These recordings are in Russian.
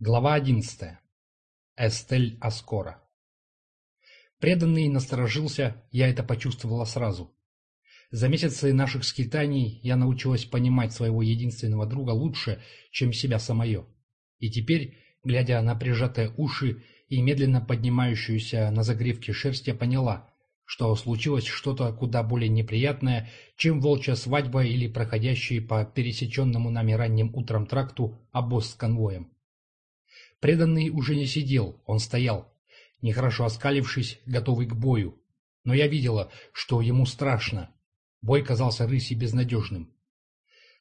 Глава одиннадцатая. Эстель Аскора. Преданный насторожился, я это почувствовала сразу. За месяцы наших скитаний я научилась понимать своего единственного друга лучше, чем себя самое. И теперь, глядя на прижатые уши и медленно поднимающуюся на загривке шерсть, я поняла, что случилось что-то куда более неприятное, чем волчья свадьба или проходящий по пересеченному нами ранним утром тракту обоз с конвоем. Преданный уже не сидел, он стоял, нехорошо оскалившись, готовый к бою. Но я видела, что ему страшно. Бой казался рыси безнадежным.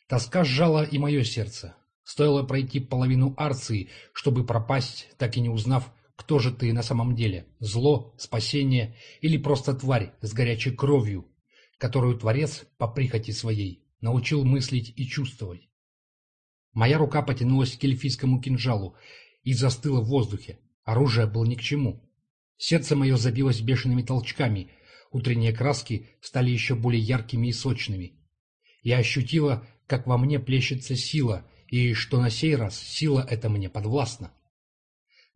Тоска сжала и мое сердце. Стоило пройти половину Арции, чтобы пропасть, так и не узнав, кто же ты на самом деле – зло, спасение или просто тварь с горячей кровью, которую Творец, по прихоти своей, научил мыслить и чувствовать. Моя рука потянулась к эльфийскому кинжалу, и застыла в воздухе. Оружие было ни к чему. Сердце мое забилось бешеными толчками, утренние краски стали еще более яркими и сочными. Я ощутила, как во мне плещется сила, и что на сей раз сила эта мне подвластна.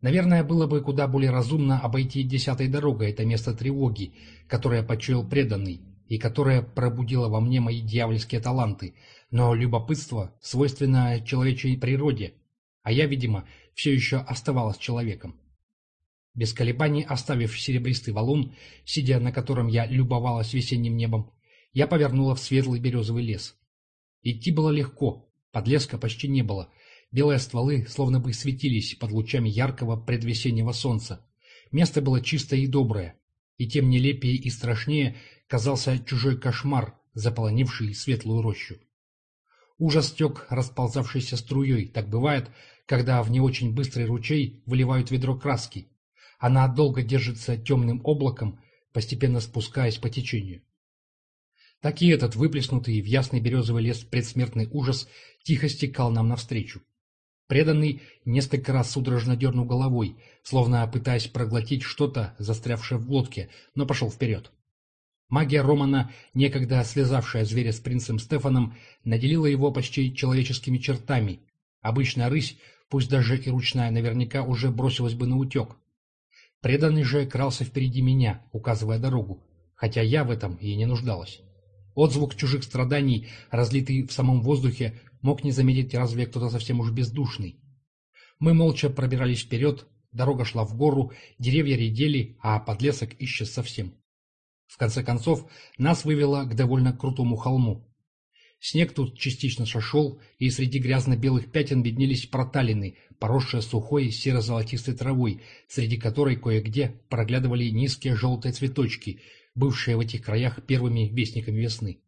Наверное, было бы куда более разумно обойти десятой дорогой это место тревоги, которое почуял преданный, и которое пробудило во мне мои дьявольские таланты, но любопытство свойственно человечей природе, а я, видимо, все еще оставалась человеком. Без колебаний оставив серебристый валун, сидя на котором я любовалась весенним небом, я повернула в светлый березовый лес. Идти было легко, подлеска почти не было, белые стволы словно бы светились под лучами яркого предвесеннего солнца. Место было чистое и доброе, и тем нелепее и страшнее казался чужой кошмар, заполонивший светлую рощу. Ужас тек расползавшейся струей, так бывает, когда в не очень быстрый ручей выливают ведро краски. Она долго держится темным облаком, постепенно спускаясь по течению. Так и этот выплеснутый в ясный березовый лес предсмертный ужас тихо стекал нам навстречу. Преданный несколько раз судорожно дернул головой, словно пытаясь проглотить что-то, застрявшее в глотке, но пошел вперед. Магия Романа, некогда слезавшая зверя с принцем Стефаном, наделила его почти человеческими чертами. Обычная рысь пусть даже и ручная наверняка уже бросилась бы на утек. Преданный же крался впереди меня, указывая дорогу, хотя я в этом и не нуждалась. Отзвук чужих страданий, разлитый в самом воздухе, мог не заметить разве кто-то совсем уж бездушный. Мы молча пробирались вперед, дорога шла в гору, деревья редели, а подлесок исчез совсем. В конце концов, нас вывело к довольно крутому холму. Снег тут частично сошел, и среди грязно-белых пятен виднелись проталины, поросшие сухой серо-золотистой травой, среди которой кое-где проглядывали низкие желтые цветочки, бывшие в этих краях первыми вестниками весны.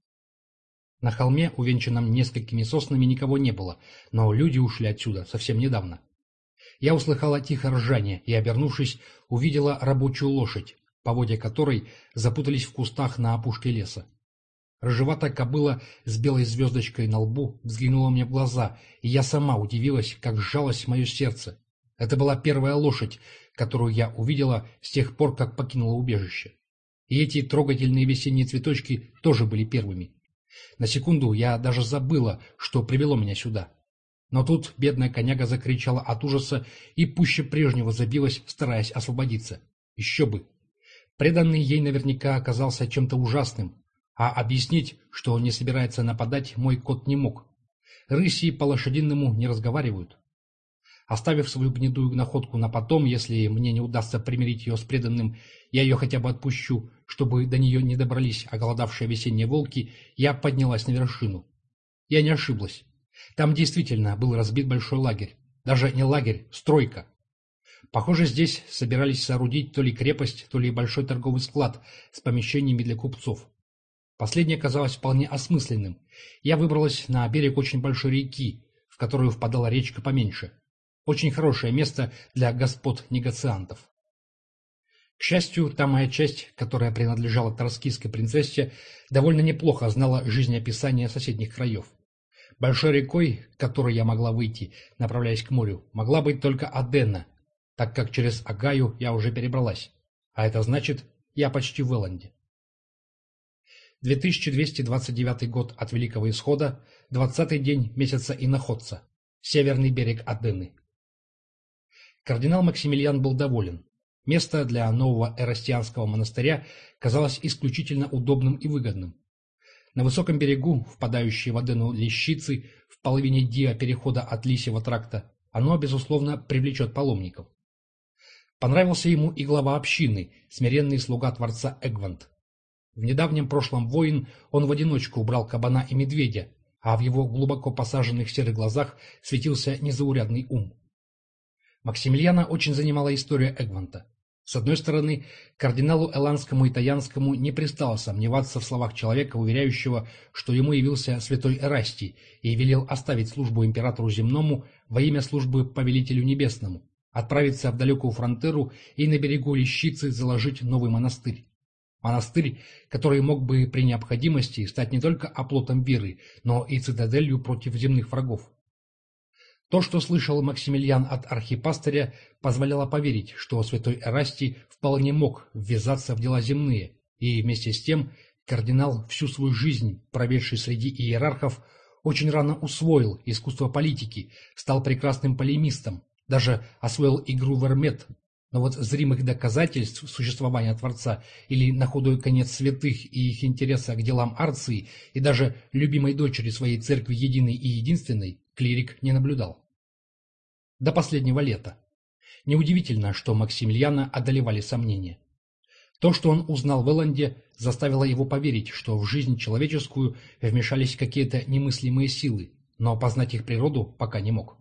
На холме, увенчанном несколькими соснами, никого не было, но люди ушли отсюда совсем недавно. Я услыхала тихо ржание и, обернувшись, увидела рабочую лошадь, поводья которой запутались в кустах на опушке леса. Рыжеватая кобыла с белой звездочкой на лбу взглянула мне в глаза, и я сама удивилась, как сжалось мое сердце. Это была первая лошадь, которую я увидела с тех пор, как покинула убежище. И эти трогательные весенние цветочки тоже были первыми. На секунду я даже забыла, что привело меня сюда. Но тут бедная коняга закричала от ужаса и пуще прежнего забилась, стараясь освободиться. Еще бы! Преданный ей наверняка оказался чем-то ужасным, а объяснить, что он не собирается нападать, мой кот не мог. Рыси по-лошадиному не разговаривают. Оставив свою гнедую находку на потом, если мне не удастся примирить ее с преданным, я ее хотя бы отпущу, чтобы до нее не добрались оголодавшие весенние волки, я поднялась на вершину. Я не ошиблась. Там действительно был разбит большой лагерь. Даже не лагерь, стройка. Похоже, здесь собирались соорудить то ли крепость, то ли большой торговый склад с помещениями для купцов. Последнее казалось вполне осмысленным. Я выбралась на берег очень большой реки, в которую впадала речка поменьше. Очень хорошее место для господ-негациантов. К счастью, та моя часть, которая принадлежала троскийской принцессе, довольно неплохо знала жизнеописание соседних краев. Большой рекой, к которой я могла выйти, направляясь к морю, могла быть только Адена, так как через Агаю я уже перебралась. А это значит, я почти в Эланде. 2229 год от Великого Исхода, 20-й день месяца Иноходца, северный берег Адены. Кардинал Максимилиан был доволен. Место для нового эрастианского монастыря казалось исключительно удобным и выгодным. На высоком берегу, впадающей в Адену Лещицы, в половине диа перехода от Лисьего тракта, оно, безусловно, привлечет паломников. Понравился ему и глава общины, смиренный слуга Творца Эгвант. В недавнем прошлом воин он в одиночку убрал кабана и медведя, а в его глубоко посаженных серых глазах светился незаурядный ум. Максимилиана очень занимала история Эгванта. С одной стороны, кардиналу Эланскому и Таянскому не пристало сомневаться в словах человека, уверяющего, что ему явился святой Эрастий и велел оставить службу императору земному во имя службы повелителю небесному, отправиться в далекую фронтеру и на берегу Лещицы заложить новый монастырь. Монастырь, который мог бы при необходимости стать не только оплотом веры, но и цитаделью против земных врагов. То, что слышал Максимилиан от архипастыря, позволяло поверить, что святой Эрастий вполне мог ввязаться в дела земные, и вместе с тем кардинал, всю свою жизнь, проведший среди иерархов, очень рано усвоил искусство политики, стал прекрасным полемистом, даже освоил игру в эрмет, но вот зримых доказательств существования Творца или на худой конец святых и их интереса к делам Арции и даже любимой дочери своей церкви единой и единственной клирик не наблюдал. До последнего лета. Неудивительно, что Максимилиана одолевали сомнения. То, что он узнал в Эланде, заставило его поверить, что в жизнь человеческую вмешались какие-то немыслимые силы, но опознать их природу пока не мог.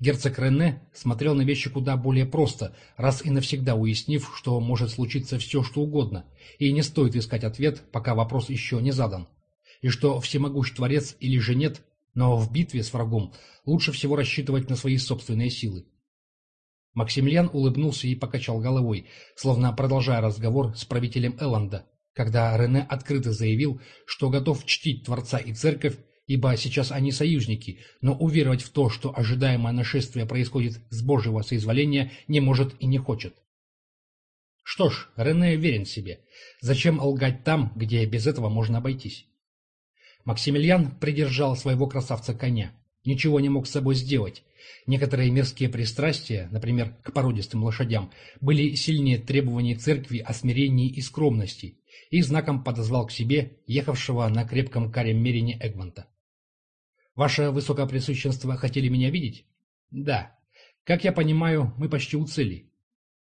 Герцог Рене смотрел на вещи куда более просто, раз и навсегда уяснив, что может случиться все, что угодно, и не стоит искать ответ, пока вопрос еще не задан. И что всемогущ Творец или же нет, но в битве с врагом лучше всего рассчитывать на свои собственные силы. Максимилиан улыбнулся и покачал головой, словно продолжая разговор с правителем Элланда, когда Рене открыто заявил, что готов чтить Творца и Церковь, ибо сейчас они союзники, но уверовать в то, что ожидаемое нашествие происходит с Божьего соизволения, не может и не хочет. Что ж, Рене верен себе. Зачем лгать там, где без этого можно обойтись? Максимилиан придержал своего красавца-коня. Ничего не мог с собой сделать. Некоторые мирские пристрастия, например, к породистым лошадям, были сильнее требований церкви о смирении и скромности, и знаком подозвал к себе ехавшего на крепком каре мерине Эгмонта. Ваше Высокопресущенство хотели меня видеть? Да. Как я понимаю, мы почти у цели.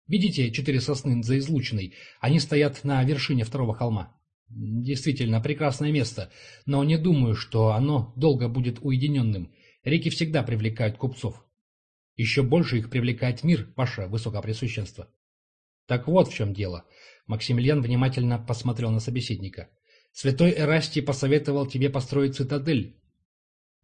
Видите четыре сосны за излученной? Они стоят на вершине второго холма. Действительно, прекрасное место, но не думаю, что оно долго будет уединенным. Реки всегда привлекают купцов. Еще больше их привлекает мир, ваше Высокопресущенство. Так вот в чем дело. Максимилиан внимательно посмотрел на собеседника. Святой Эрастий посоветовал тебе построить цитадель,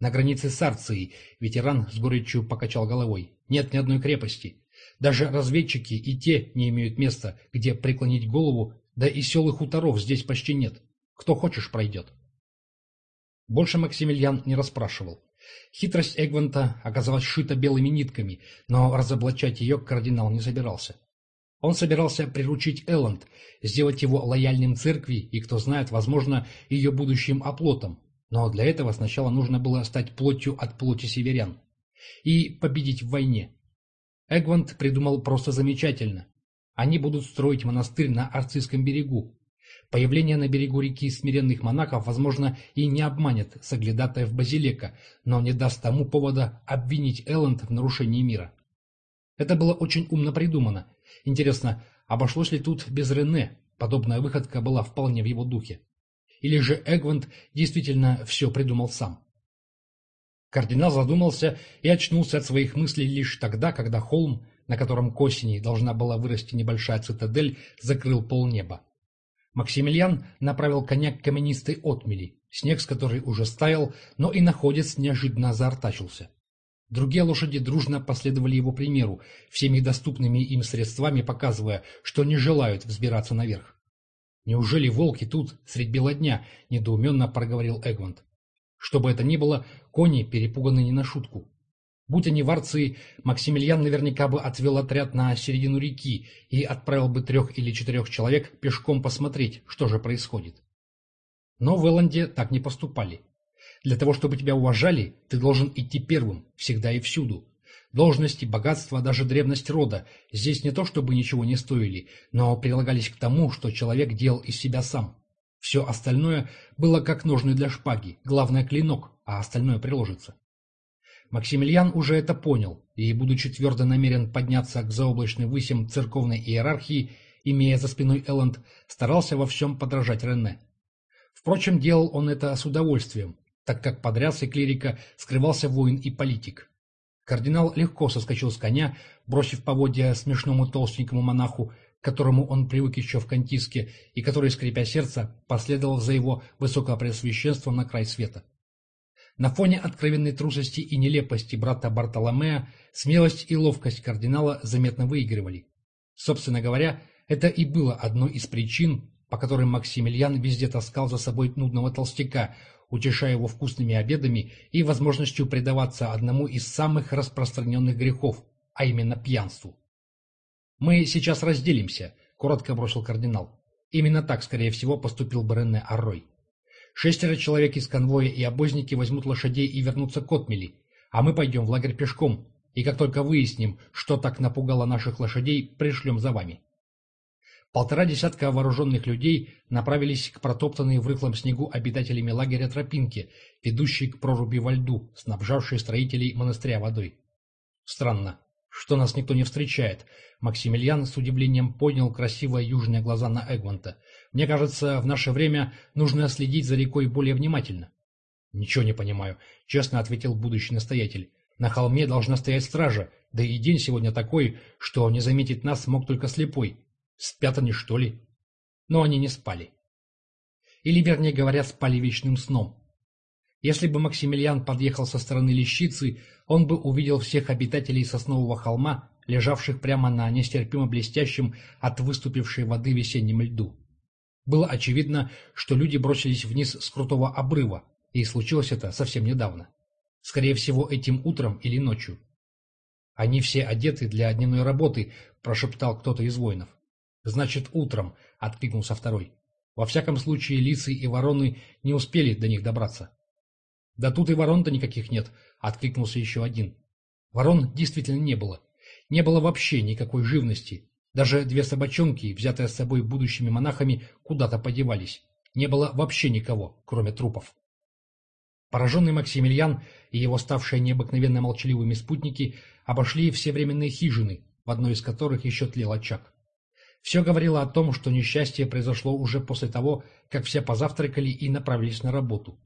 на границе с Арцией ветеран с горечью покачал головой. Нет ни одной крепости. Даже разведчики и те не имеют места, где преклонить голову, да и сел и хуторов здесь почти нет. Кто хочешь, пройдет. Больше Максимилиан не расспрашивал. Хитрость Эгванта оказалась шита белыми нитками, но разоблачать ее кардинал не собирался. Он собирался приручить Элланд, сделать его лояльным церкви и, кто знает, возможно, ее будущим оплотом, но для этого сначала нужно было стать плотью от плоти северян и победить в войне. Эгвант придумал просто замечательно. Они будут строить монастырь на Арцийском берегу. Появление на берегу реки смиренных монахов, возможно, и не обманет соглядатаев Базилека, но не даст тому повода обвинить Элленд в нарушении мира. Это было очень умно придумано. Интересно, обошлось ли тут без Рене? Подобная выходка была вполне в его духе. Или же Эгвант действительно все придумал сам? Кардинал задумался и очнулся от своих мыслей лишь тогда, когда холм, на котором к осени должна была вырасти небольшая цитадель, закрыл полнеба. Максимилиан направил коня к каменистой отмели, снег с которой уже стаял, но и находец неожиданно заортачился. Другие лошади дружно последовали его примеру, всеми доступными им средствами показывая, что не желают взбираться наверх. «Неужели волки тут, средь бела дня?» — недоуменно проговорил Эгвант. Что бы это ни было, кони перепуганы не на шутку. Будь они в Арции, Максимилиан наверняка бы отвел отряд на середину реки и отправил бы трех или четырех человек пешком посмотреть, что же происходит. Но в Эланде так не поступали. Для того, чтобы тебя уважали, ты должен идти первым, всегда и всюду. Должности, богатство, даже древность рода здесь не то чтобы ничего не стоили, но прилагались к тому, что человек делал из себя сам. Все остальное было как ножны для шпаги, главное клинок, а остальное приложится. Максимилиан уже это понял, и, будучи твердо намерен подняться к заоблачной высям церковной иерархии, имея за спиной Элленд, старался во всем подражать Рене. Впрочем, делал он это с удовольствием, так как под рясой клирика скрывался воин и политик. Кардинал легко соскочил с коня, бросив поводья смешному толстенькому монаху, к которому он привык еще в Кантиске, и который, скрипя сердце, последовал за его высокопреосвященством на край света. На фоне откровенной трусости и нелепости брата Бартоломея смелость и ловкость кардинала заметно выигрывали. Собственно говоря, это и было одной из причин, по которым Максимилиан везде таскал за собой нудного толстяка, утешая его вкусными обедами и возможностью предаваться одному из самых распространенных грехов, а именно пьянству. «Мы сейчас разделимся», — коротко бросил кардинал. Именно так, скорее всего, поступил бы Рене Аррой. Шестеро человек из конвоя и обозники возьмут лошадей и вернутся к Отмели, а мы пойдем в лагерь пешком, и как только выясним, что так напугало наших лошадей, пришлем за вами. Полтора десятка вооруженных людей направились к протоптанной в рыхлом снегу обитателями лагеря тропинке, ведущей к проруби во льду, снабжавшей строителей монастыря водой. Странно, что нас никто не встречает. Максимилиан с удивлением поднял красивые южные глаза на Эгмонта. Мне кажется, в наше время нужно следить за рекой более внимательно. Ничего не понимаю, честно ответил будущий настоятель. На холме должна стоять стража, да и день сегодня такой, что не заметить нас мог только слепой. Спят они, что ли? Но они не спали. Или, вернее говоря, спали вечным сном. Если бы Максимилиан подъехал со стороны Лещицы, он бы увидел всех обитателей Соснового холма, лежавших прямо на нестерпимо блестящем от выступившей воды весеннем льду. Было очевидно, что люди бросились вниз с крутого обрыва, и случилось это совсем недавно. Скорее всего, этим утром или ночью. «Они все одеты для дневной работы», – прошептал кто-то из воинов. «Значит, утром», — откликнулся второй. «Во всяком случае, лисы и вороны не успели до них добраться». «Да тут и ворон-то никаких нет», — откликнулся еще один. Ворон действительно не было. Не было вообще никакой живности. Даже две собачонки, взятые с собой будущими монахами, куда-то подевались. Не было вообще никого, кроме трупов. Пораженный Максимилиан и его ставшие необыкновенно молчаливыми спутники обошли все временные хижины, в одной из которых еще тлел очаг. Все говорило о том, что несчастье произошло уже после того, как все позавтракали и направились на работу.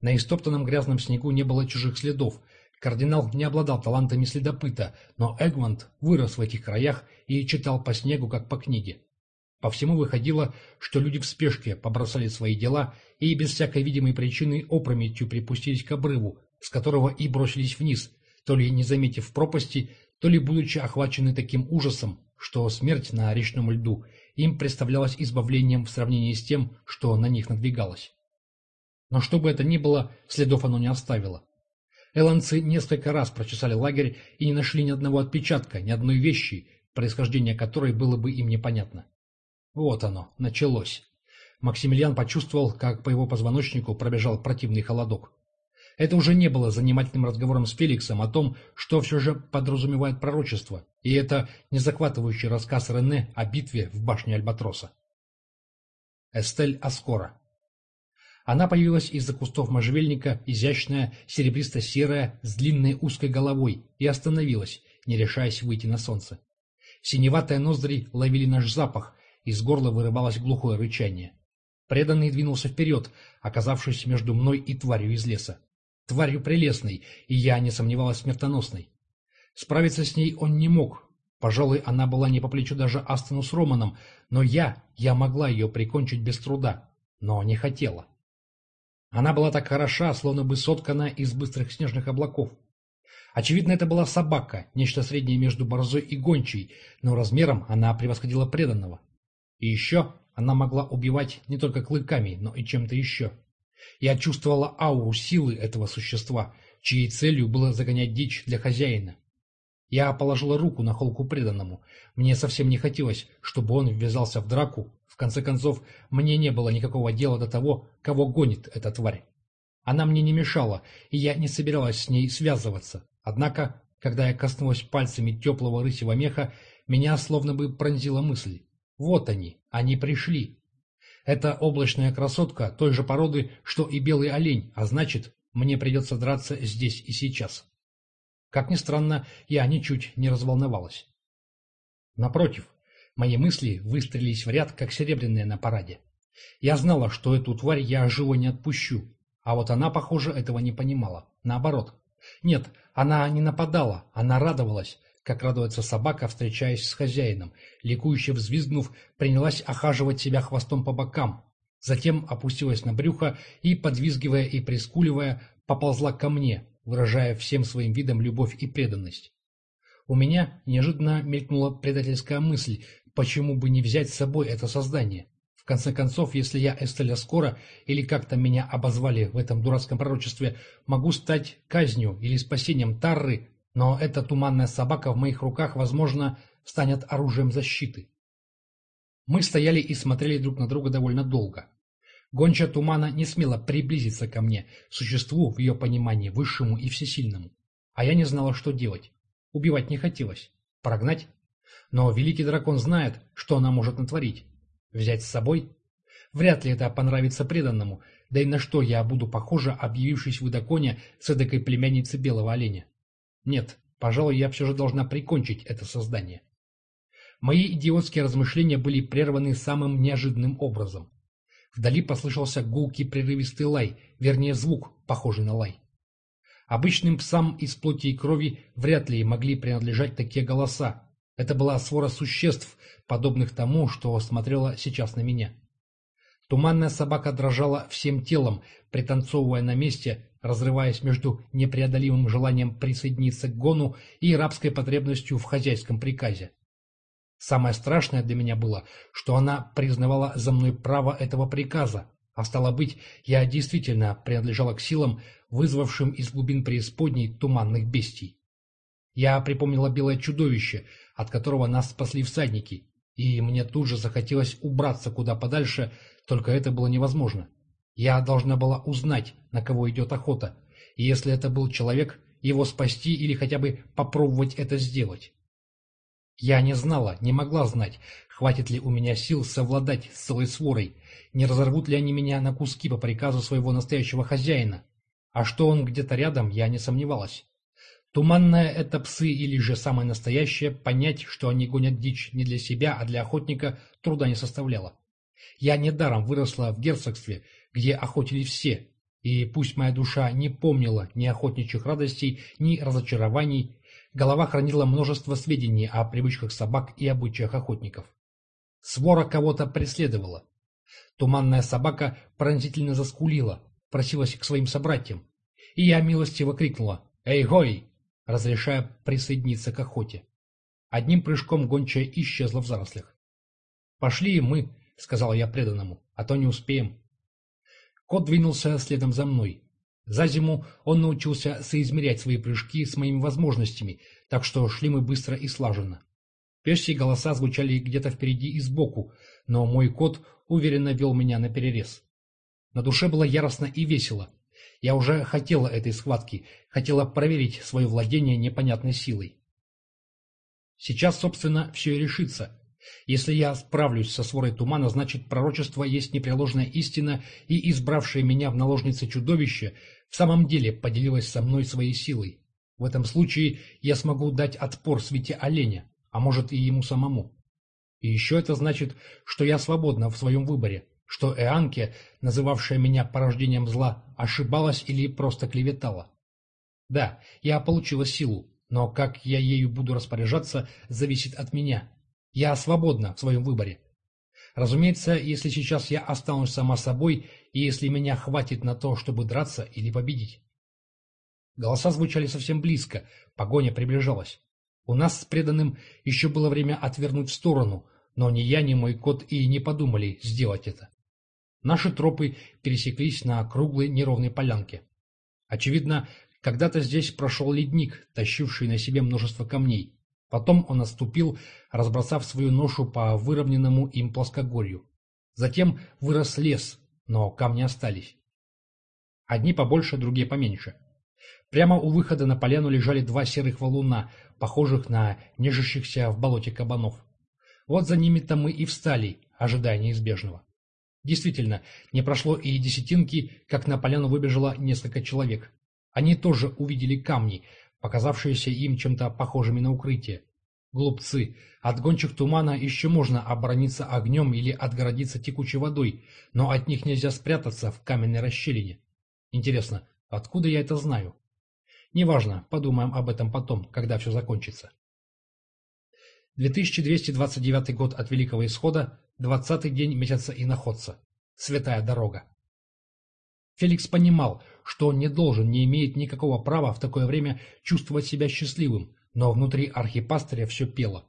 На истоптанном грязном снегу не было чужих следов. Кардинал не обладал талантами следопыта, но Эгмонт вырос в этих краях и читал по снегу, как по книге. По всему выходило, что люди в спешке побросали свои дела и без всякой видимой причины опрометью припустились к обрыву, с которого и бросились вниз, то ли не заметив пропасти, то ли будучи охвачены таким ужасом, что смерть на речном льду им представлялась избавлением в сравнении с тем, что на них надвигалось. Но что бы это ни было, следов оно не оставило. Эланцы несколько раз прочесали лагерь и не нашли ни одного отпечатка, ни одной вещи, происхождение которой было бы им непонятно. Вот оно, началось. Максимилиан почувствовал, как по его позвоночнику пробежал противный холодок. Это уже не было занимательным разговором с Феликсом о том, что все же подразумевает пророчество, и это не захватывающий рассказ Рене о битве в башне Альбатроса. Эстель Аскора Она появилась из-за кустов можжевельника, изящная, серебристо-серая, с длинной узкой головой, и остановилась, не решаясь выйти на солнце. Синеватые ноздри ловили наш запах, из горла вырывалось глухое рычание. Преданный двинулся вперед, оказавшись между мной и тварью из леса тварью прелестной, и я не сомневалась смертоносной. Справиться с ней он не мог. Пожалуй, она была не по плечу даже Астону с Романом, но я, я могла ее прикончить без труда, но не хотела. Она была так хороша, словно бы соткана из быстрых снежных облаков. Очевидно, это была собака, нечто среднее между борзой и гончей, но размером она превосходила преданного. И еще она могла убивать не только клыками, но и чем-то еще. Я чувствовала ауру силы этого существа, чьей целью было загонять дичь для хозяина. Я положила руку на холку преданному. Мне совсем не хотелось, чтобы он ввязался в драку. В конце концов, мне не было никакого дела до того, кого гонит эта тварь. Она мне не мешала, и я не собиралась с ней связываться. Однако когда я коснулась пальцами теплого рысьего меха, меня словно бы пронзила мысль. Вот они, они пришли. Это облачная красотка той же породы, что и белый олень, а значит, мне придется драться здесь и сейчас. Как ни странно, я ничуть не разволновалась. Напротив, мои мысли выстрелились в ряд, как серебряные на параде. Я знала, что эту тварь я живой не отпущу, а вот она, похоже, этого не понимала. Наоборот. Нет, она не нападала, она радовалась, как радуется собака, встречаясь с хозяином. Ликующе взвизгнув, принялась охаживать себя хвостом по бокам. Затем опустилась на брюхо и, подвизгивая и прискуливая, поползла ко мне, выражая всем своим видом любовь и преданность. У меня неожиданно мелькнула предательская мысль, почему бы не взять с собой это создание. В конце концов, если я Эстеля Скоро, или как то меня обозвали в этом дурацком пророчестве, могу стать казнью или спасением Тарры, но эта туманная собака в моих руках, возможно, станет оружием защиты. Мы стояли и смотрели друг на друга довольно долго. Гонча тумана не смела приблизиться ко мне, существу в ее понимании, высшему и всесильному. А я не знала, что делать. Убивать не хотелось. Прогнать? Но великий дракон знает, что она может натворить. Взять с собой? Вряд ли это понравится преданному, да и на что я буду похожа, объявившись в Идаконе с эдакой племянницей белого оленя. Нет, пожалуй, я все же должна прикончить это создание. Мои идиотские размышления были прерваны самым неожиданным образом. Вдали послышался гулкий прерывистый лай, вернее звук, похожий на лай. Обычным псам из плоти и крови вряд ли могли принадлежать такие голоса. Это была свора существ, подобных тому, что смотрела сейчас на меня. Туманная собака дрожала всем телом, пританцовывая на месте, разрываясь между непреодолимым желанием присоединиться к гону и рабской потребностью в хозяйском приказе. Самое страшное для меня было, что она признавала за мной право этого приказа, а стало быть, я действительно принадлежала к силам, вызвавшим из глубин преисподней туманных бестий. Я припомнила белое чудовище, от которого нас спасли всадники, и мне тут же захотелось убраться куда подальше, только это было невозможно. Я должна была узнать, на кого идет охота, и если это был человек, его спасти или хотя бы попробовать это сделать. Я не знала, не могла знать, хватит ли у меня сил совладать с целой сворой, не разорвут ли они меня на куски по приказу своего настоящего хозяина. А что он где-то рядом, я не сомневалась. Туманное это псы или же самое настоящее, понять, что они гонят дичь не для себя, а для охотника, труда не составляло. Я недаром выросла в герцогстве, где охотили все, и пусть моя душа не помнила ни охотничьих радостей, ни разочарований, Голова хранила множество сведений о привычках собак и обычаях охотников. Свора кого-то преследовала. Туманная собака пронзительно заскулила, просилась к своим собратьям. И я милостиво крикнула «Эй, гой!», разрешая присоединиться к охоте. Одним прыжком гончая исчезла в зарослях. «Пошли мы», — сказал я преданному, — «а то не успеем». Кот двинулся следом за мной. За зиму он научился соизмерять свои прыжки с моими возможностями, так что шли мы быстро и слаженно. Пешьи голоса звучали где-то впереди и сбоку, но мой кот уверенно вел меня на перерез. На душе было яростно и весело. Я уже хотела этой схватки, хотела проверить свое владение непонятной силой. Сейчас, собственно, все и решится. Если я справлюсь со сворой тумана, значит пророчество есть непреложная истина, и избравшее меня в наложнице чудовище в самом деле поделилась со мной своей силой. В этом случае я смогу дать отпор свете оленя, а может и ему самому. И еще это значит, что я свободна в своем выборе, что Эанке, называвшая меня порождением зла, ошибалась или просто клеветала. Да, я получила силу, но как я ею буду распоряжаться, зависит от меня. Я свободна в своем выборе. Разумеется, если сейчас я останусь сама собой, и если меня хватит на то, чтобы драться или победить. Голоса звучали совсем близко, погоня приближалась. У нас с преданным еще было время отвернуть в сторону, но ни я, ни мой кот и не подумали сделать это. Наши тропы пересеклись на круглой неровной полянке. Очевидно, когда-то здесь прошел ледник, тащивший на себе множество камней. Потом он отступил, разбросав свою ношу по выровненному им плоскогорью. Затем вырос лес, но камни остались. Одни побольше, другие поменьше. Прямо у выхода на поляну лежали два серых валуна, похожих на нежащихся в болоте кабанов. Вот за ними-то мы и встали, ожидая неизбежного. Действительно, не прошло и десятинки, как на поляну выбежало несколько человек. Они тоже увидели камни, показавшиеся им чем-то похожими на укрытие. Глупцы, от гончих тумана еще можно оборониться огнем или отгородиться текучей водой, но от них нельзя спрятаться в каменной расщелине. Интересно, откуда я это знаю? Неважно, подумаем об этом потом, когда все закончится. 2229 год от Великого Исхода, Двадцатый день месяца иноходца. Святая дорога. Феликс понимал, что он не должен, не имеет никакого права в такое время чувствовать себя счастливым, но внутри архипастыря все пело.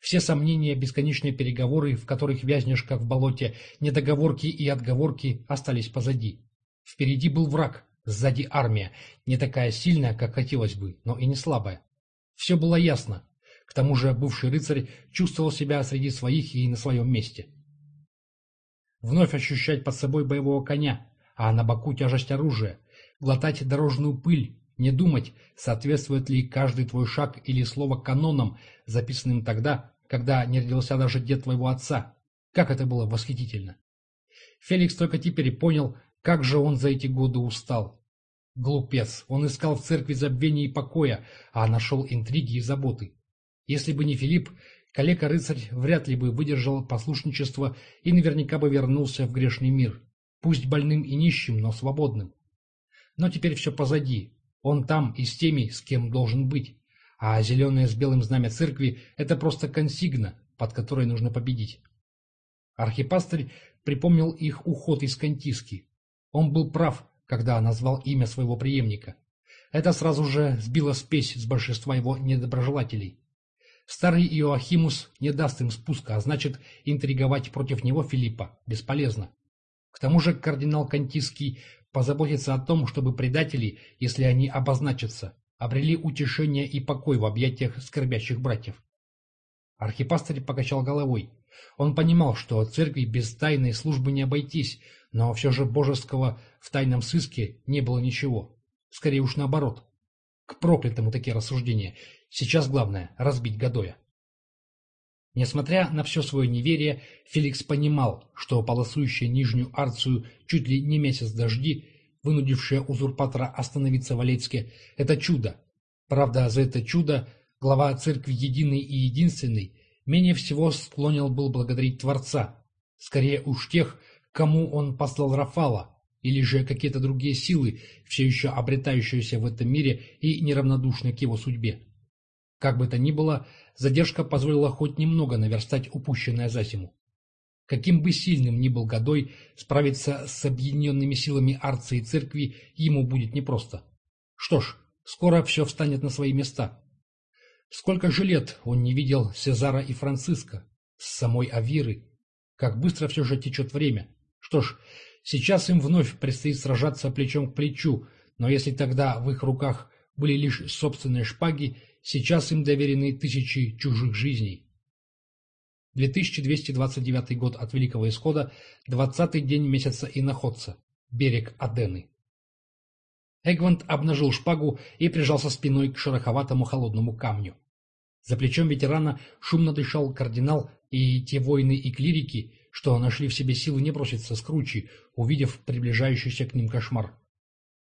Все сомнения, бесконечные переговоры, в которых вязнешь как в болоте, недоговорки и отговорки остались позади. Впереди был враг, сзади армия, не такая сильная, как хотелось бы, но и не слабая. Все было ясно, к тому же бывший рыцарь чувствовал себя среди своих и на своем месте. Вновь ощущать под собой боевого коня, а на боку тяжесть оружия, глотать дорожную пыль, не думать, соответствует ли каждый твой шаг или слово канонам, записанным тогда, когда не родился даже дед твоего отца. Как это было восхитительно! Феликс только теперь понял, как же он за эти годы устал. Глупец, он искал в церкви забвения и покоя, а нашел интриги и заботы. Если бы не Филипп, калека-рыцарь вряд ли бы выдержал послушничество и наверняка бы вернулся в грешный мир. Пусть больным и нищим, но свободным. Но теперь все позади. Он там и с теми, с кем должен быть. А зеленое с белым знамя церкви – это просто консигна, под которой нужно победить. Архипастырь припомнил их уход из Кантиски. Он был прав, когда назвал имя своего преемника. Это сразу же сбило спесь с большинства его недоброжелателей. Старый Иоахимус не даст им спуска, а значит, интриговать против него Филиппа бесполезно. К тому же кардинал Кантиский позаботится о том, чтобы предатели, если они обозначатся, обрели утешение и покой в объятиях скорбящих братьев. Архипастырь покачал головой. Он понимал, что церкви без тайной службы не обойтись, но все же божеского в тайном сыске не было ничего. Скорее уж наоборот. К проклятому такие рассуждения. Сейчас главное – разбить Гадоя. Несмотря на все свое неверие, Феликс понимал, что полосующая нижнюю Арцию чуть ли не месяц дожди, вынудившая узурпатора остановиться в Олецке, это чудо. Правда, за это чудо глава церкви единый и единственный менее всего склонен был благодарить Творца, скорее уж тех, кому он послал Рафала, или же какие-то другие силы, все еще обретающиеся в этом мире и неравнодушные к его судьбе. Как бы то ни было, задержка позволила хоть немного наверстать упущенное за зиму. Каким бы сильным ни был Годой, справиться с объединенными силами Арции и Церкви ему будет непросто. Что ж, скоро все встанет на свои места. Сколько же лет он не видел Сезара и Франциска, с самой Авиры. Как быстро все же течет время. Что ж, сейчас им вновь предстоит сражаться плечом к плечу, но если тогда в их руках были лишь собственные шпаги, Сейчас им доверены тысячи чужих жизней. 2229 год от Великого Исхода, 20-й день месяца иноходца, берег Адены. Эгвант обнажил шпагу и прижался спиной к шероховатому холодному камню. За плечом ветерана шумно дышал кардинал, и те воины и клирики, что нашли в себе силы не броситься с кручи, увидев приближающийся к ним кошмар.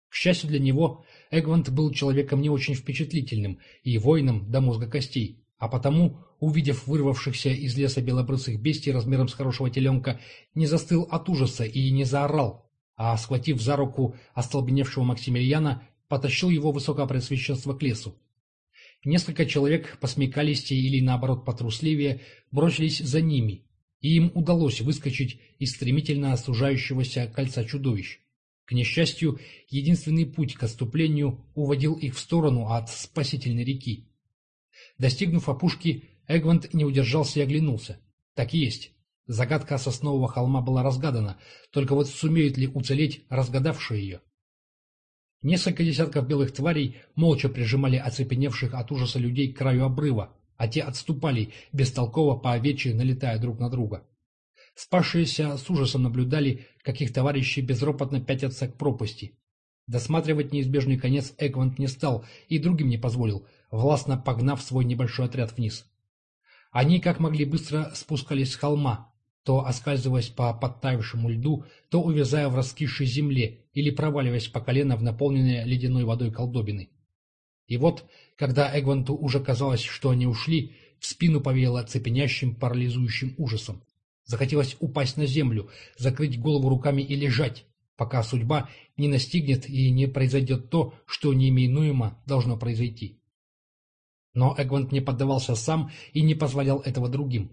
К счастью для него, Эгвант был человеком не очень впечатлительным и воином до мозга костей, а потому, увидев вырвавшихся из леса белобрысых бестий размером с хорошего теленка, не застыл от ужаса и не заорал, а, схватив за руку остолбеневшего Максимилиана, потащил его высокопресвященство к лесу. Несколько человек посмекалисти или, наоборот, потрусливее, бросились за ними, и им удалось выскочить из стремительно осужающегося кольца чудовищ. К несчастью, единственный путь к отступлению уводил их в сторону от спасительной реки. Достигнув опушки, Эгвант не удержался и оглянулся. Так и есть. Загадка соснового холма была разгадана, только вот сумеют ли уцелеть разгадавшие ее? Несколько десятков белых тварей молча прижимали оцепеневших от ужаса людей к краю обрыва, а те отступали, бестолково по овечьи налетая друг на друга. Спасшиеся с ужасом наблюдали, как их товарищи безропотно пятятся к пропасти. Досматривать неизбежный конец Эгвант не стал и другим не позволил, властно погнав свой небольшой отряд вниз. Они, как могли, быстро спускались с холма, то оскальзываясь по подтаявшему льду, то увязая в раскисшей земле или проваливаясь по колено в наполненные ледяной водой колдобины. И вот, когда Эгванту уже казалось, что они ушли, в спину повеяло цепенящим, парализующим ужасом. Захотелось упасть на землю, закрыть голову руками и лежать, пока судьба не настигнет и не произойдет то, что неименуемо должно произойти. Но Эгвант не поддавался сам и не позволял этого другим.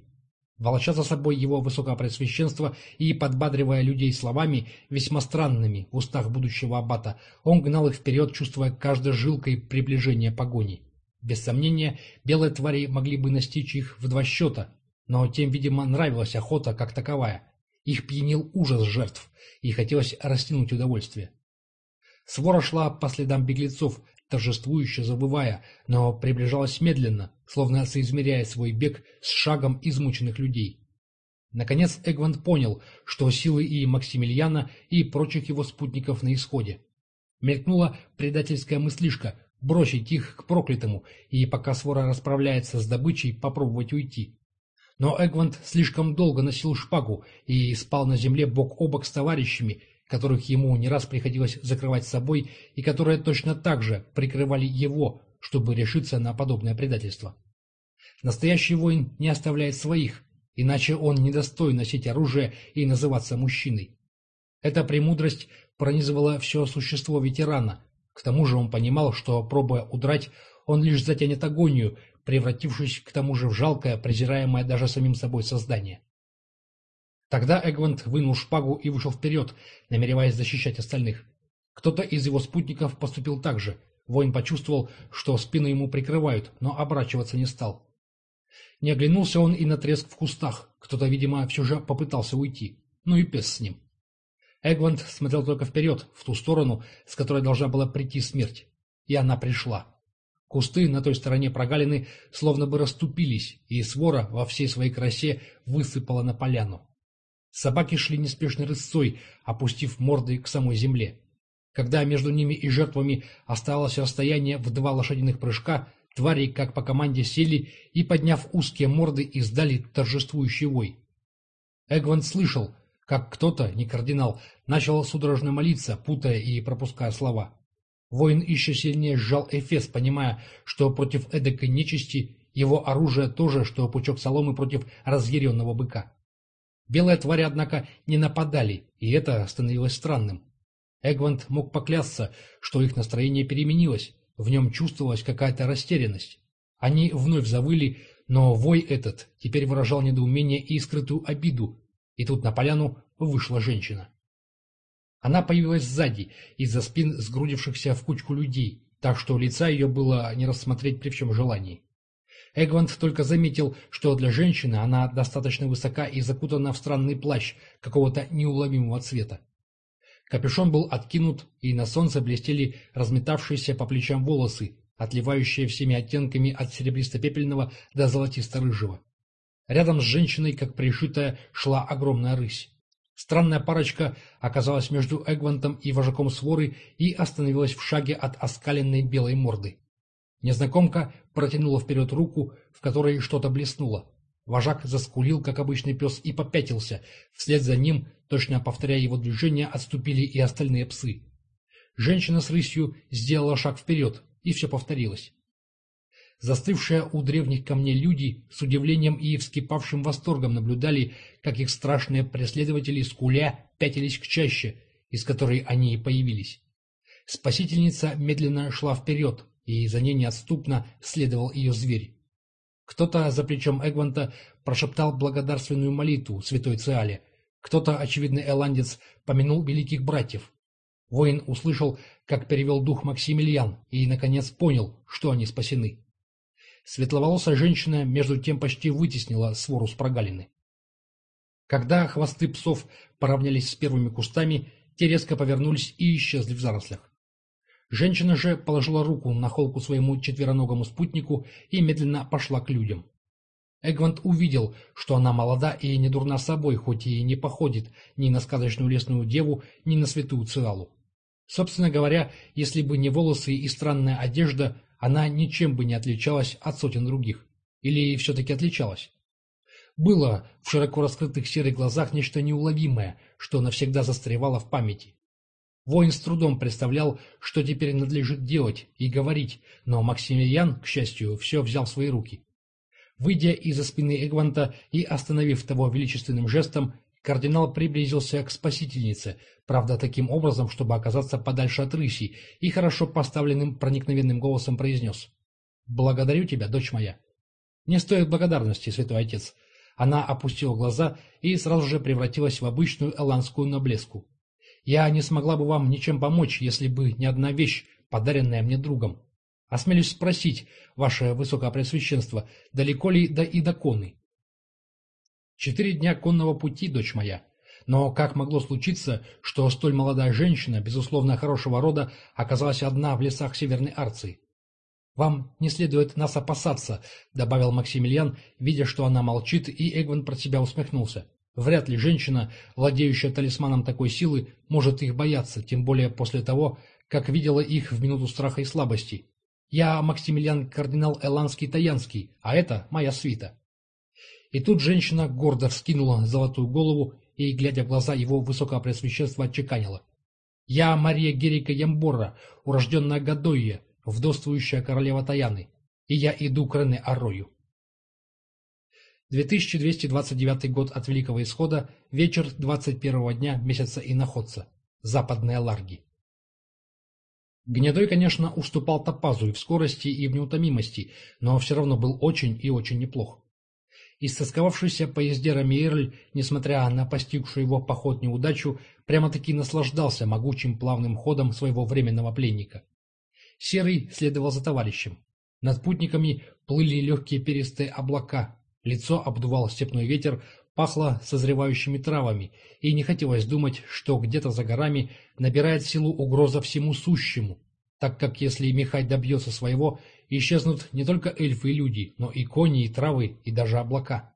Волоча за собой его высокопресвященство и подбадривая людей словами, весьма странными в устах будущего аббата, он гнал их вперед, чувствуя каждой жилкой приближение погони. Без сомнения, белые твари могли бы настичь их в два счета, но тем, видимо, нравилась охота как таковая. Их пьянил ужас жертв, и хотелось растянуть удовольствие. Свора шла по следам беглецов, торжествующе забывая, но приближалась медленно, словно соизмеряя свой бег с шагом измученных людей. Наконец Эгванд понял, что силы и Максимилиана, и прочих его спутников на исходе. Мелькнула предательская мыслишка бросить их к проклятому и, пока свора расправляется с добычей, попробовать уйти. Но Эгванд слишком долго носил шпагу и спал на земле бок о бок с товарищами, которых ему не раз приходилось закрывать собой и которые точно так же прикрывали его, чтобы решиться на подобное предательство. Настоящий воин не оставляет своих, иначе он недостоин носить оружие и называться мужчиной. Эта премудрость пронизывала все существо ветерана, к тому же он понимал, что, пробуя удрать, он лишь затянет агонию, превратившись к тому же в жалкое, презираемое даже самим собой создание. Тогда Эгвант вынул шпагу и вышел вперед, намереваясь защищать остальных. Кто-то из его спутников поступил так же. Воин почувствовал, что спину ему прикрывают, но оборачиваться не стал. Не оглянулся он и на треск в кустах. Кто-то, видимо, все же попытался уйти. Ну и пес с ним. Эгвант смотрел только вперед, в ту сторону, с которой должна была прийти смерть. И она пришла. Кусты на той стороне прогалины словно бы расступились, и свора во всей своей красе высыпала на поляну. Собаки шли неспешной рысцой, опустив морды к самой земле. Когда между ними и жертвами оставалось расстояние в два лошадиных прыжка, твари, как по команде, сели и, подняв узкие морды, издали торжествующий вой. Эгван слышал, как кто-то, не кардинал, начал судорожно молиться, путая и пропуская слова. Воин еще сильнее сжал Эфес, понимая, что против эдакой нечисти его оружие то же, что пучок соломы против разъяренного быка. Белые твари, однако, не нападали, и это становилось странным. Эгвант мог поклясться, что их настроение переменилось, в нем чувствовалась какая-то растерянность. Они вновь завыли, но вой этот теперь выражал недоумение и скрытую обиду, и тут на поляну вышла женщина. Она появилась сзади, из-за спин сгрудившихся в кучку людей, так что лица ее было не рассмотреть при всем желании. Эгвант только заметил, что для женщины она достаточно высока и закутана в странный плащ какого-то неуловимого цвета. Капюшон был откинут, и на солнце блестели разметавшиеся по плечам волосы, отливающие всеми оттенками от серебристо-пепельного до золотисто-рыжего. Рядом с женщиной, как пришитая, шла огромная рысь. Странная парочка оказалась между Эгвантом и вожаком своры и остановилась в шаге от оскаленной белой морды. Незнакомка протянула вперед руку, в которой что-то блеснуло. Вожак заскулил, как обычный пес, и попятился. Вслед за ним, точно повторяя его движения, отступили и остальные псы. Женщина с рысью сделала шаг вперед, и все повторилось. Застывшие у древних камней люди с удивлением и вскипавшим восторгом наблюдали, как их страшные преследователи скуля пятились к чаще, из которой они и появились. Спасительница медленно шла вперед, и за ней неотступно следовал ее зверь. Кто-то за плечом Эгванта прошептал благодарственную молитву святой Циале, кто-то, очевидный эландец, помянул великих братьев. Воин услышал, как перевел дух Максимилиан, и, наконец, понял, что они спасены. Светловолосая женщина между тем почти вытеснила свору с прогалины. Когда хвосты псов поравнялись с первыми кустами, те резко повернулись и исчезли в зарослях. Женщина же положила руку на холку своему четвероногому спутнику и медленно пошла к людям. Эгвант увидел, что она молода и не дурна собой, хоть и не походит ни на сказочную лесную деву, ни на святую Циалу. Собственно говоря, если бы не волосы и странная одежда, она ничем бы не отличалась от сотен других. Или все-таки отличалась? Было в широко раскрытых серых глазах нечто неуловимое, что навсегда застревало в памяти. Воин с трудом представлял, что теперь надлежит делать и говорить, но Максимилиан, к счастью, все взял в свои руки. Выйдя из-за спины Эгванта и остановив того величественным жестом, кардинал приблизился к спасительнице, правда таким образом, чтобы оказаться подальше от рыси, и хорошо поставленным проникновенным голосом произнес «Благодарю тебя, дочь моя». «Не стоит благодарности, святой отец». Она опустила глаза и сразу же превратилась в обычную эландскую наблеску. Я не смогла бы вам ничем помочь, если бы не одна вещь, подаренная мне другом. Осмелюсь спросить, ваше высокопресвященство, далеко ли до Идаконы? Четыре дня конного пути, дочь моя. Но как могло случиться, что столь молодая женщина, безусловно хорошего рода, оказалась одна в лесах Северной Арции? «Вам не следует нас опасаться», — добавил Максимилиан, видя, что она молчит, и Эгвин про себя усмехнулся. Вряд ли женщина, владеющая талисманом такой силы, может их бояться, тем более после того, как видела их в минуту страха и слабости. Я Максимилиан кардинал Эланский-Таянский, а это моя свита. И тут женщина гордо вскинула золотую голову и, глядя в глаза его высокопресвященства, отчеканила. «Я Мария Герика Ямборра, урожденная Гадойя, вдовствующая королева Таяны, и я иду к Рене Аррою». 2229 год от Великого Исхода, вечер 21 дня месяца Иноходца. Западные Ларги. Гнедой, конечно, уступал Топазу и в скорости, и в неутомимости, но все равно был очень и очень неплох. Истосковавшийся по езде Рамиерль, несмотря на постигшую его поход неудачу, прямо-таки наслаждался могучим плавным ходом своего временного пленника. Серый следовал за товарищем. Над путниками плыли легкие перистые облака, Лицо обдувал степной ветер, пахло созревающими травами, и не хотелось думать, что где-то за горами набирает силу угроза всему сущему, так как если Михай добьется своего, исчезнут не только эльфы и люди, но и кони, и травы, и даже облака.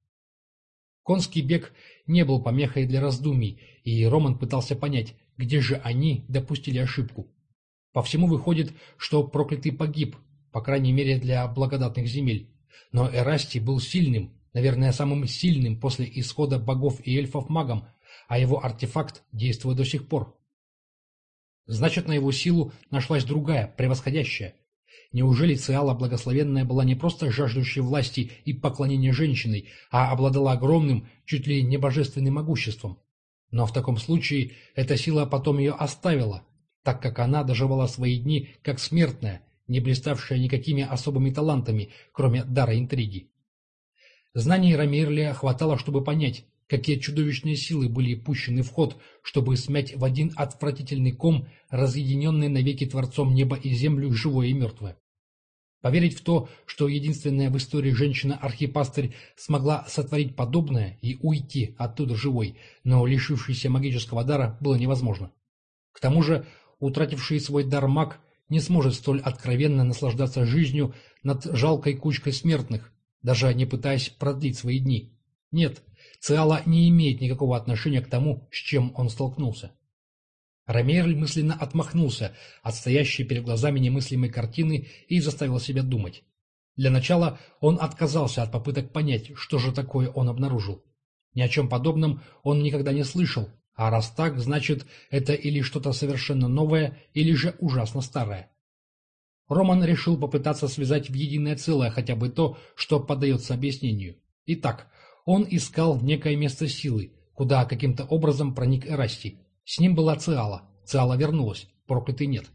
Конский бег не был помехой для раздумий, и Роман пытался понять, где же они допустили ошибку. По всему выходит, что проклятый погиб, по крайней мере для благодатных земель. Но Эрасти был сильным, наверное, самым сильным после исхода богов и эльфов магом, а его артефакт действует до сих пор. Значит, на его силу нашлась другая, превосходящая. Неужели Циала Благословенная была не просто жаждущей власти и поклонения женщиной, а обладала огромным, чуть ли не божественным могуществом? Но в таком случае эта сила потом ее оставила, так как она доживала свои дни как смертная, не блиставшая никакими особыми талантами, кроме дара интриги. Знаний Рамирля хватало, чтобы понять, какие чудовищные силы были пущены в ход, чтобы смять в один отвратительный ком разъединенные навеки Творцом небо и землю живое и мертвое. Поверить в то, что единственная в истории женщина-архипастырь смогла сотворить подобное и уйти оттуда живой, но лишившийся магического дара, было невозможно. К тому же, утративший свой дар маг не сможет столь откровенно наслаждаться жизнью над жалкой кучкой смертных, даже не пытаясь продлить свои дни. Нет, Циала не имеет никакого отношения к тому, с чем он столкнулся. Ромерль мысленно отмахнулся от стоящей перед глазами немыслимой картины и заставил себя думать. Для начала он отказался от попыток понять, что же такое он обнаружил. Ни о чем подобном он никогда не слышал, а раз так, значит, это или что-то совершенно новое, или же ужасно старое. Роман решил попытаться связать в единое целое хотя бы то, что поддается объяснению. Итак, он искал некое место силы, куда каким-то образом проник Эрасти. С ним была Циала. Циала вернулась, проклятый нет.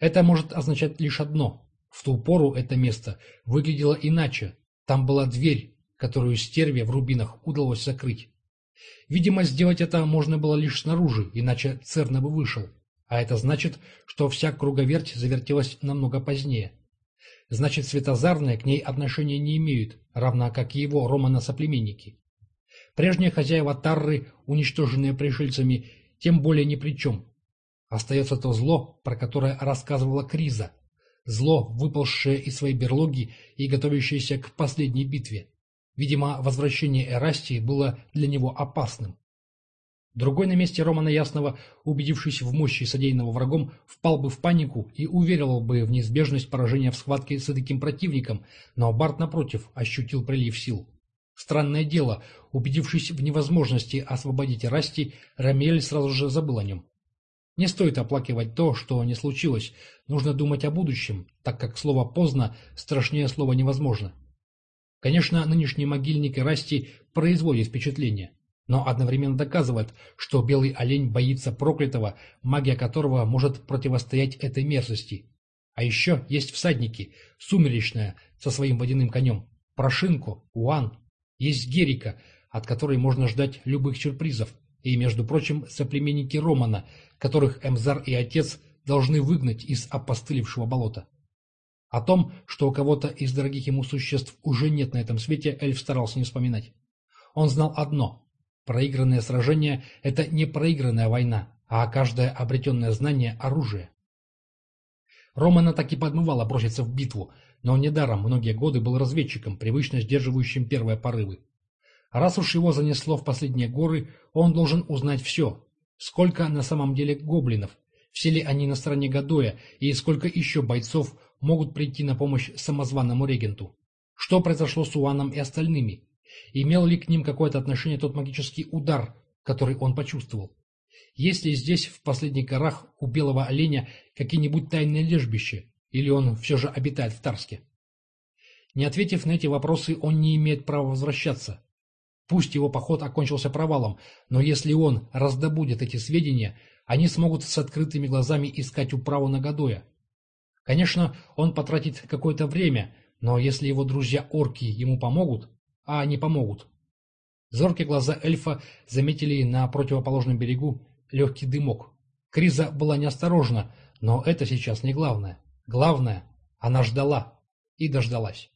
Это может означать лишь одно. В ту пору это место выглядело иначе. Там была дверь, которую стерве в рубинах удалось закрыть. Видимо, сделать это можно было лишь снаружи, иначе Церна бы вышел. А это значит, что вся круговерть завертелась намного позднее. Значит, светозарные к ней отношения не имеют, равно как и его Романа-соплеменники. Прежние хозяева Тарры, уничтоженные пришельцами, тем более ни при чем. Остается то зло, про которое рассказывала Криза. Зло, выползшее из своей берлоги и готовящееся к последней битве. Видимо, возвращение Эрастии было для него опасным. Другой на месте Романа Ясного, убедившись в мощи содеянного врагом, впал бы в панику и уверил бы в неизбежность поражения в схватке с таким противником, но Барт, напротив, ощутил прилив сил. Странное дело, убедившись в невозможности освободить Расти, Рамель сразу же забыл о нем. Не стоит оплакивать то, что не случилось, нужно думать о будущем, так как слово «поздно» страшнее слова «невозможно». Конечно, нынешний могильник Расти производит впечатление но одновременно доказывает, что белый олень боится проклятого, магия которого может противостоять этой мерзости. А еще есть всадники, сумеречная, со своим водяным конем, Прошинку, Уан, есть Герика, от которой можно ждать любых сюрпризов, и, между прочим, соплеменники Романа, которых Эмзар и отец должны выгнать из опостылевшего болота. О том, что у кого-то из дорогих ему существ уже нет на этом свете, эльф старался не вспоминать. Он знал одно Проигранное сражение – это не проигранная война, а каждое обретенное знание – оружие. Романа так и подмывало броситься в битву, но недаром многие годы был разведчиком, привычно сдерживающим первые порывы. Раз уж его занесло в последние горы, он должен узнать все. Сколько на самом деле гоблинов, все ли они на стороне Гадоя, и сколько еще бойцов могут прийти на помощь самозваному регенту. Что произошло с Уаном и остальными? Имел ли к ним какое-то отношение тот магический удар, который он почувствовал? Есть ли здесь, в последних горах, у белого оленя какие-нибудь тайные лежбища, или он все же обитает в Тарске? Не ответив на эти вопросы, он не имеет права возвращаться. Пусть его поход окончился провалом, но если он раздобудет эти сведения, они смогут с открытыми глазами искать управу на Гадоя. Конечно, он потратит какое-то время, но если его друзья-орки ему помогут, а они помогут. Зоркие глаза эльфа заметили на противоположном берегу легкий дымок. Криза была неосторожна, но это сейчас не главное. Главное, она ждала и дождалась.